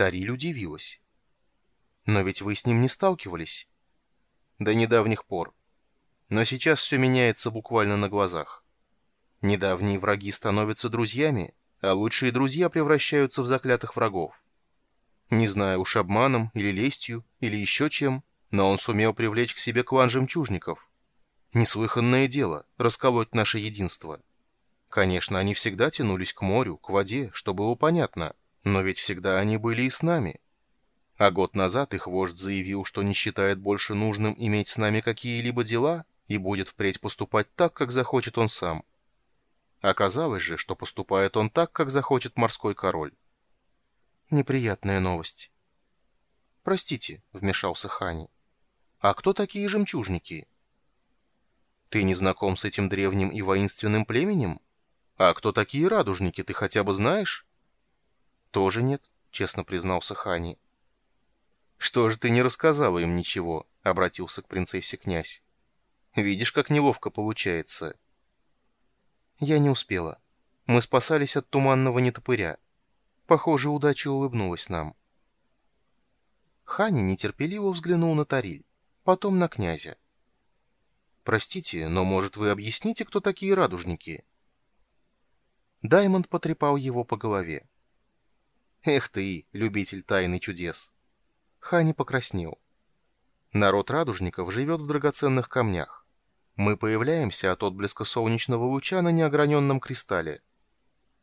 Тариль удивилась. «Но ведь вы с ним не сталкивались?» «До недавних пор. Но сейчас все меняется буквально на глазах. Недавние враги становятся друзьями, а лучшие друзья превращаются в заклятых врагов. Не знаю уж обманом или лестью, или еще чем, но он сумел привлечь к себе клан жемчужников. Неслыханное дело — расколоть наше единство. Конечно, они всегда тянулись к морю, к воде, что было понятно, но ведь всегда они были и с нами. А год назад их вождь заявил, что не считает больше нужным иметь с нами какие-либо дела и будет впредь поступать так, как захочет он сам. Оказалось же, что поступает он так, как захочет морской король. Неприятная новость. «Простите», — вмешался Хани. «А кто такие жемчужники?» «Ты не знаком с этим древним и воинственным племенем? А кто такие радужники, ты хотя бы знаешь?» «Тоже нет», — честно признался Хани. «Что же ты не рассказала им ничего?» — обратился к принцессе князь. «Видишь, как неловко получается». Я не успела. Мы спасались от туманного нетопыря. Похоже, удача улыбнулась нам. Хани нетерпеливо взглянул на Тариль, потом на князя. «Простите, но, может, вы объясните, кто такие радужники?» Даймонд потрепал его по голове. «Эх ты, любитель тайны чудес!» Хани покраснел. «Народ радужников живет в драгоценных камнях. Мы появляемся от отблеска солнечного луча на неограненном кристалле.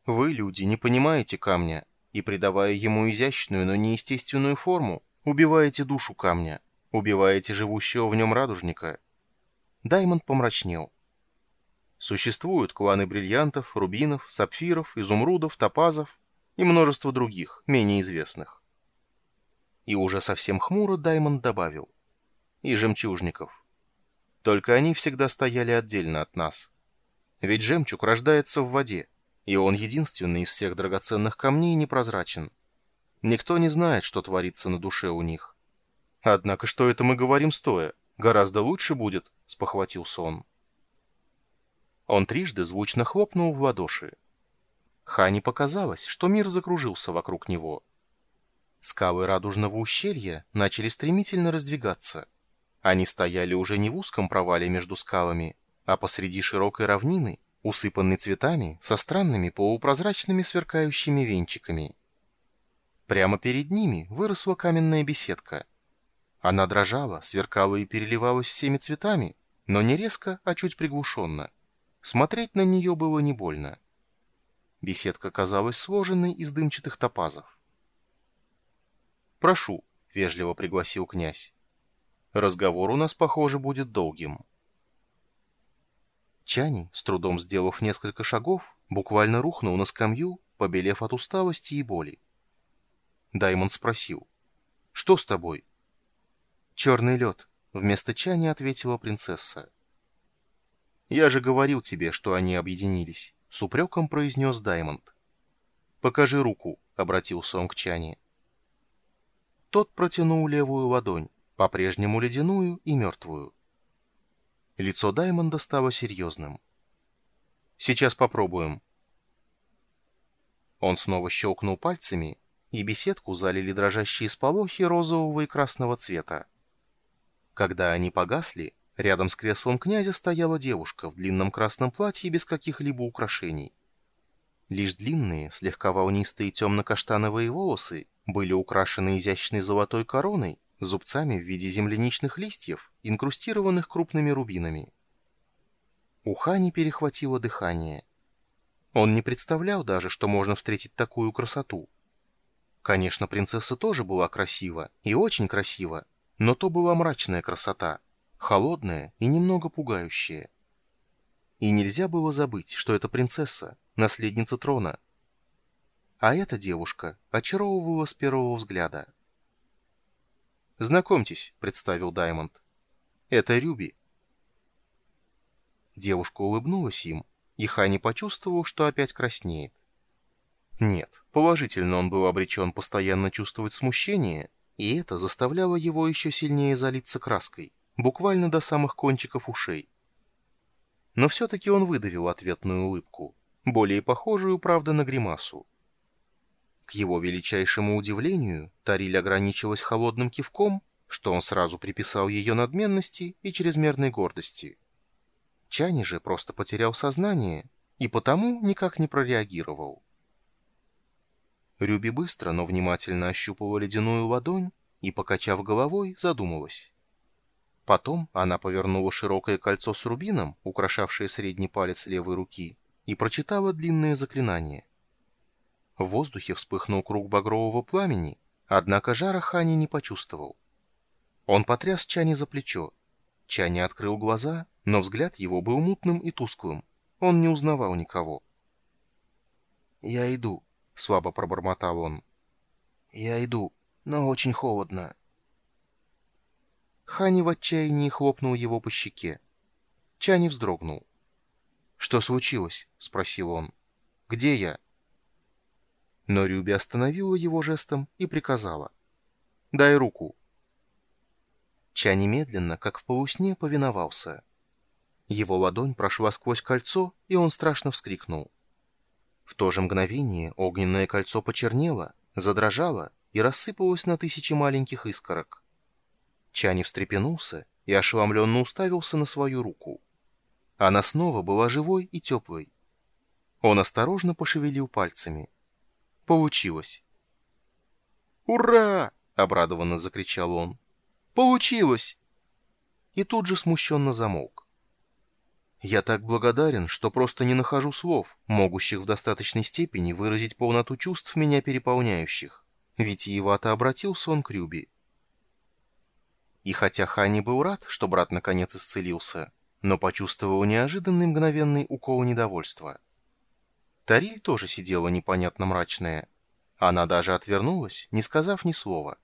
Вы, люди, не понимаете камня, и, придавая ему изящную, но неестественную форму, убиваете душу камня, убиваете живущего в нем радужника. Даймонд помрачнел. Существуют кланы бриллиантов, рубинов, сапфиров, изумрудов, топазов и множество других, менее известных. И уже совсем хмуро Даймонд добавил. И жемчужников. Только они всегда стояли отдельно от нас. Ведь жемчуг рождается в воде, и он единственный из всех драгоценных камней непрозрачен. Никто не знает, что творится на душе у них. Однако, что это мы говорим стоя? Гораздо лучше будет, — спохватился он. Он трижды звучно хлопнул в ладоши. Хани показалось, что мир закружился вокруг него. Скалы радужного ущелья начали стремительно раздвигаться — они стояли уже не в узком провале между скалами, а посреди широкой равнины, усыпанной цветами со странными полупрозрачными сверкающими венчиками. Прямо перед ними выросла каменная беседка. Она дрожала, сверкала и переливалась всеми цветами, но не резко, а чуть приглушенно. Смотреть на нее было не больно. Беседка казалась сложенной из дымчатых топазов. «Прошу», — вежливо пригласил князь. Разговор у нас, похоже, будет долгим. Чани, с трудом сделав несколько шагов, буквально рухнул на скамью, побелев от усталости и боли. Даймонд спросил, «Что с тобой?» «Черный лед», — вместо Чани ответила принцесса. «Я же говорил тебе, что они объединились», — с упреком произнес Даймонд. «Покажи руку», — обратился он к Чани. Тот протянул левую ладонь по-прежнему ледяную и мертвую. Лицо Даймонда стало серьезным. «Сейчас попробуем». Он снова щелкнул пальцами, и беседку залили дрожащие сполохи розового и красного цвета. Когда они погасли, рядом с креслом князя стояла девушка в длинном красном платье без каких-либо украшений. Лишь длинные, слегка волнистые темно-каштановые волосы были украшены изящной золотой короной, зубцами в виде земляничных листьев, инкрустированных крупными рубинами. У Хани перехватило дыхание. Он не представлял даже, что можно встретить такую красоту. Конечно, принцесса тоже была красива, и очень красива, но то была мрачная красота, холодная и немного пугающая. И нельзя было забыть, что это принцесса, наследница трона. А эта девушка очаровывала с первого взгляда. «Знакомьтесь», — представил Даймонд. «Это Рюби». Девушка улыбнулась им, и Хани почувствовал, что опять краснеет. Нет, положительно он был обречен постоянно чувствовать смущение, и это заставляло его еще сильнее залиться краской, буквально до самых кончиков ушей. Но все-таки он выдавил ответную улыбку, более похожую, правда, на гримасу. К его величайшему удивлению, Тариль ограничилась холодным кивком, что он сразу приписал ее надменности и чрезмерной гордости. Чани же просто потерял сознание и потому никак не прореагировал. Рюби быстро, но внимательно ощупала ледяную ладонь и, покачав головой, задумалась. Потом она повернула широкое кольцо с рубином, украшавшее средний палец левой руки, и прочитала длинное заклинание. В воздухе вспыхнул круг багрового пламени, однако жара Хани не почувствовал. Он потряс Чани за плечо. Чани открыл глаза, но взгляд его был мутным и тусклым. Он не узнавал никого. «Я иду», — слабо пробормотал он. «Я иду, но очень холодно». Хани в отчаянии хлопнул его по щеке. Чани вздрогнул. «Что случилось?» — спросил он. «Где я?» Но Рюби остановила его жестом и приказала. «Дай руку». Ча немедленно, как в полусне, повиновался. Его ладонь прошла сквозь кольцо, и он страшно вскрикнул. В то же мгновение огненное кольцо почернело, задрожало и рассыпалось на тысячи маленьких искорок. Чани встрепенулся и ошеломленно уставился на свою руку. Она снова была живой и теплой. Он осторожно пошевелил пальцами. Получилось. «Ура!» — обрадованно закричал он. «Получилось!» И тут же смущенно замолк. «Я так благодарен, что просто не нахожу слов, могущих в достаточной степени выразить полноту чувств, меня переполняющих. Ведь Ивата обратился он к Рюби. И хотя Хани был рад, что брат наконец исцелился, но почувствовал неожиданный мгновенный укол недовольства. Тариль тоже сидела непонятно мрачная. Она даже отвернулась, не сказав ни слова.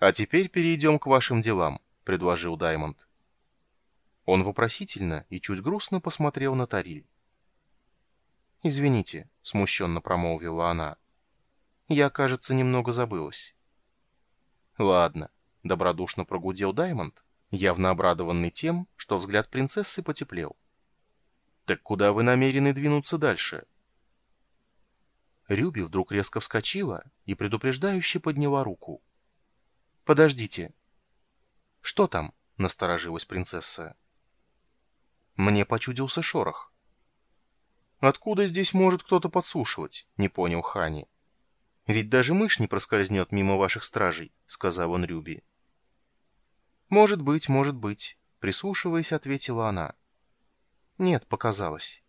«А теперь перейдем к вашим делам», — предложил Даймонд. Он вопросительно и чуть грустно посмотрел на Тариль. «Извините», — смущенно промолвила она. «Я, кажется, немного забылась». «Ладно», — добродушно прогудел Даймонд, явно обрадованный тем, что взгляд принцессы потеплел. «Так куда вы намерены двинуться дальше?» Рюби вдруг резко вскочила и предупреждающе подняла руку. «Подождите». «Что там?» — насторожилась принцесса. Мне почудился шорох. «Откуда здесь может кто-то подслушивать?» — не понял Хани. «Ведь даже мышь не проскользнет мимо ваших стражей», — сказал он Рюби. «Может быть, может быть», — прислушиваясь, ответила она. Нет, показалось.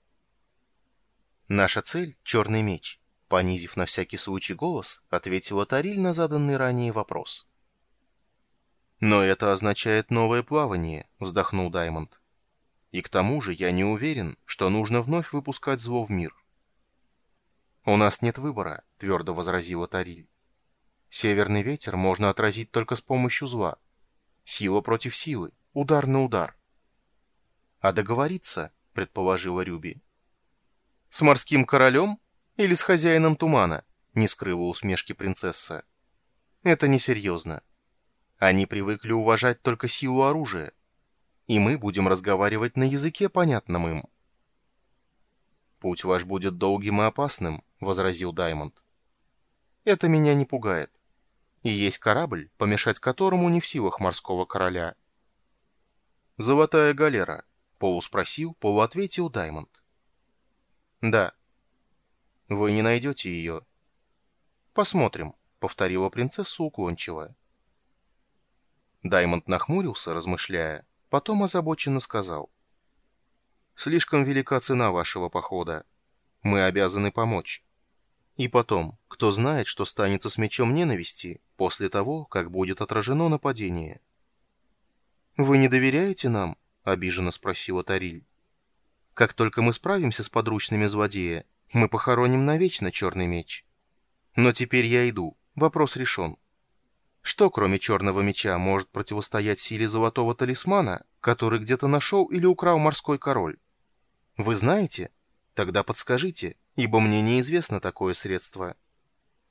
Наша цель — черный меч. Понизив на всякий случай голос, ответила Тариль на заданный ранее вопрос. «Но это означает новое плавание», — вздохнул Даймонд. «И к тому же я не уверен, что нужно вновь выпускать зло в мир». «У нас нет выбора», — твердо возразила Тариль. «Северный ветер можно отразить только с помощью зла. Сила против силы, удар на удар». «А договориться — предположила Рюби. «С морским королем или с хозяином тумана?» — не скрыла усмешки принцесса. «Это несерьезно. Они привыкли уважать только силу оружия, и мы будем разговаривать на языке, понятном им». «Путь ваш будет долгим и опасным», — возразил Даймонд. «Это меня не пугает. И есть корабль, помешать которому не в силах морского короля». «Золотая галера», Полуспросил, полуответил Даймонд. «Да». «Вы не найдете ее?» «Посмотрим», — повторила принцесса уклончиво. Даймонд нахмурился, размышляя, потом озабоченно сказал. «Слишком велика цена вашего похода. Мы обязаны помочь. И потом, кто знает, что станется с мечом ненависти после того, как будет отражено нападение?» «Вы не доверяете нам?» — обиженно спросила Тариль. «Как только мы справимся с подручными злодея, мы похороним навечно черный меч. Но теперь я иду, вопрос решен. Что, кроме черного меча, может противостоять силе золотого талисмана, который где-то нашел или украл морской король? Вы знаете? Тогда подскажите, ибо мне неизвестно такое средство».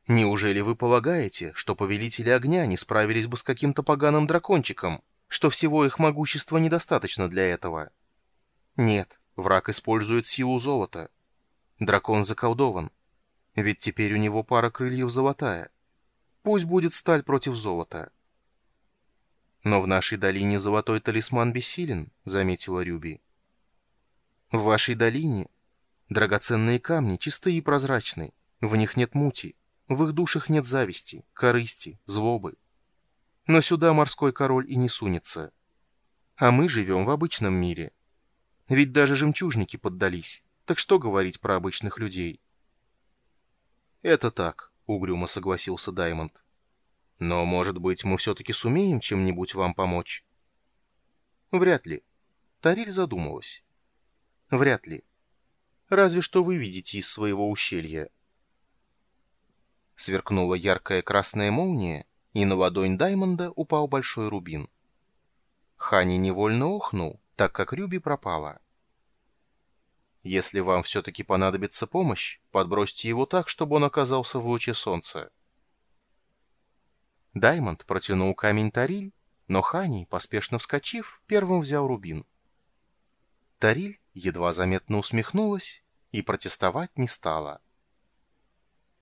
Неужели вы полагаете, что повелители огня не справились бы с каким-то поганым дракончиком, что всего их могущества недостаточно для этого. Нет, враг использует силу золота. Дракон заколдован. Ведь теперь у него пара крыльев золотая. Пусть будет сталь против золота. Но в нашей долине золотой талисман бессилен, заметила Рюби. В вашей долине драгоценные камни чистые и прозрачные, в них нет мути, в их душах нет зависти, корысти, злобы. Но сюда морской король и не сунется. А мы живем в обычном мире. Ведь даже жемчужники поддались, так что говорить про обычных людей? Это так, угрюмо согласился Даймонд. Но, может быть, мы все-таки сумеем чем-нибудь вам помочь? Вряд ли. Тариль задумалась. Вряд ли. Разве что вы видите из своего ущелья. Сверкнула яркая красная молния, и на ладонь Даймонда упал большой рубин. Хани невольно охнул, так как Рюби пропала. Если вам все-таки понадобится помощь, подбросьте его так, чтобы он оказался в луче солнца. Даймонд протянул камень Тариль, но Хани, поспешно вскочив, первым взял рубин. Тариль едва заметно усмехнулась и протестовать не стала.